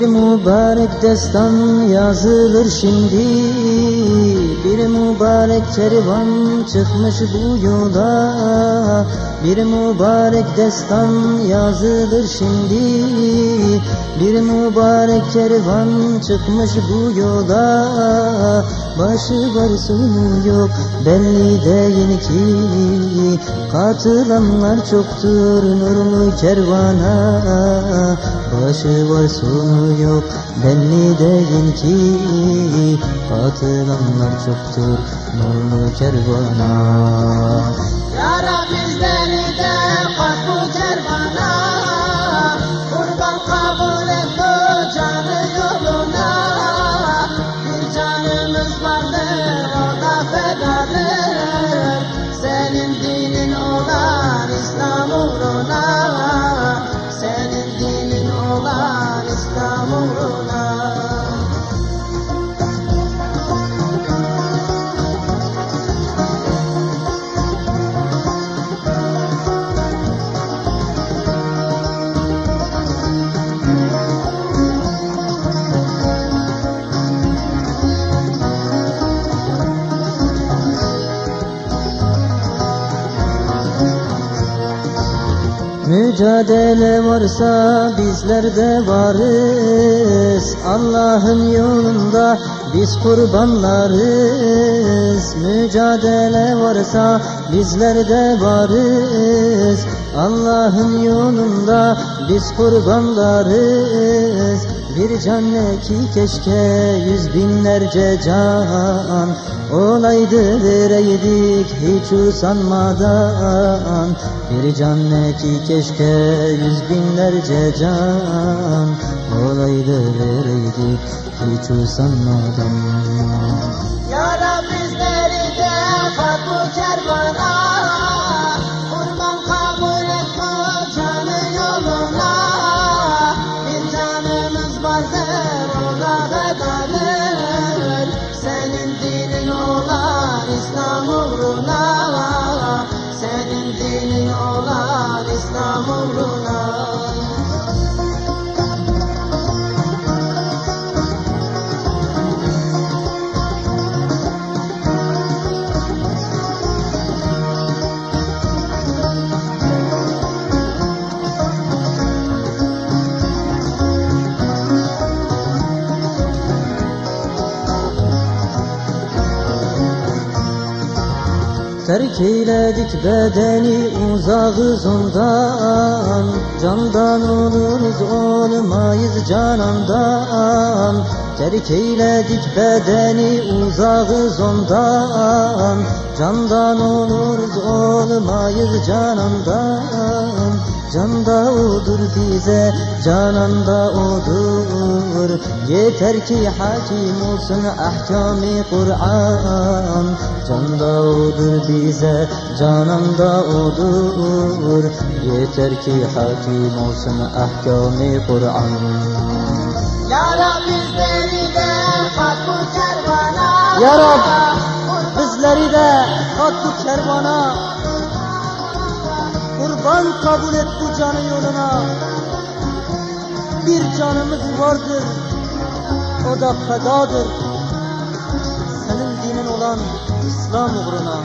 Bir mübarek destan yazılır şimdi. Bir mübarek kervan çıkmış bu yola. Bir mübarek destan yazılır şimdi. Bir mübarek kervan çıkmış bu yola. Başı var sonu yok belli değil ki. Katılanlar çoktur nurlu kervana. Başı var sonu yok belli değil ki. Katılanlar çoktur nurlu kervana. Ya Rab bizleri de Mücadele varsa bizler de varız. Allah'ın yolunda biz kurbanlarız. Mücadele varsa bizler de varız. Allah'ın yolunda biz kurbanlarız Bir can ne ki keşke yüz binlerce can Olaydı vereydik hiç usanmadan. Bir can ne ki keşke yüz binlerce can Olaydı vereydik hiç usanmadan. Ya olan Terk eyledik bedeni uzağız ondan. Candan oluruz olmayız canandan. Terk eyledik bedeni uzağız ondan. Candan oluruz olmayız canandan Can da odur bize, canan da odur. Yeter ki hakim olsun ahkami Kur'an. Can da odur bize, canan da odur. Yeter ki hakim olsun ahkami Kur'an. Ya Rab bizleri de kat bu kervana. Ya Rab bizleri de kat bu kervana Kurban kabul et bu canı yoluna. Bir canımız vardır O da fedadır. Senin dinin olan İslam uğruna